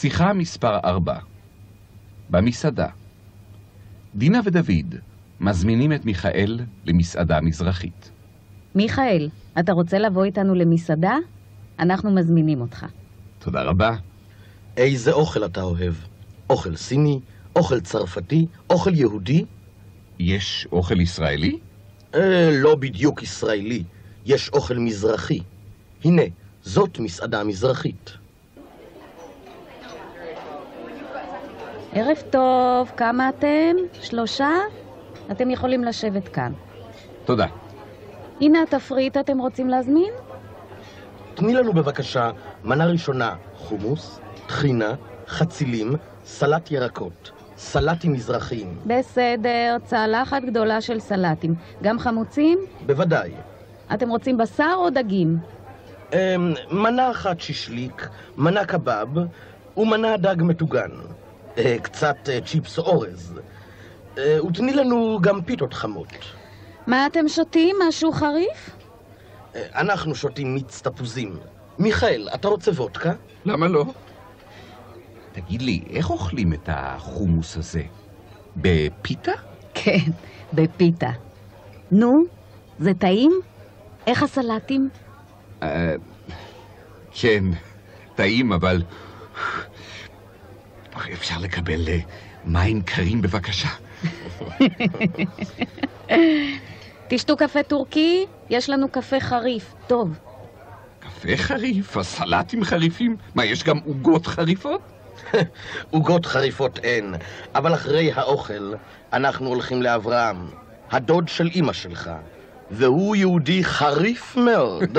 שיחה מספר 4 במסעדה דינה ודוד מזמינים את מיכאל למסעדה מזרחית. מיכאל, אתה רוצה לבוא איתנו למסעדה? אנחנו מזמינים אותך. תודה רבה. איזה אוכל אתה אוהב? אוכל סיני? אוכל צרפתי? אוכל יהודי? יש אוכל ישראלי? אה, לא בדיוק ישראלי. יש אוכל מזרחי. הנה, זאת מסעדה מזרחית. ערב טוב, כמה אתם? שלושה? אתם יכולים לשבת כאן. תודה. הנה התפריט, אתם רוצים להזמין? תני לנו בבקשה מנה ראשונה חומוס, טחינה, חצילים, סלט ירקות, סלטים מזרחיים. בסדר, צלחת גדולה של סלטים. גם חמוצים? בוודאי. אתם רוצים בשר או דגים? אמ, מנה אחת שישליק, מנה קבב ומנה דג מטוגן. אה, קצת אה, צ'יפס אורז. אה, ותני לנו גם פיתות חמות. מה אתם שותים? משהו חריף? אנחנו שותים מיץ תפוזים. מיכאל, אתה רוצה וודקה? למה לא? תגיד לי, איך אוכלים את החומוס הזה? בפיתה? כן, בפיתה. נו, זה טעים? איך הסלטים? כן, טעים, אבל... אפשר לקבל אה, מים קרים בבקשה? תשתו קפה טורקי? יש לנו קפה חריף. טוב. קפה חריף? הסלטים חריפים? מה, יש גם עוגות חריפות? עוגות חריפות אין, אבל אחרי האוכל אנחנו הולכים לאברהם, הדוד של אמא שלך, והוא יהודי חריף מאוד.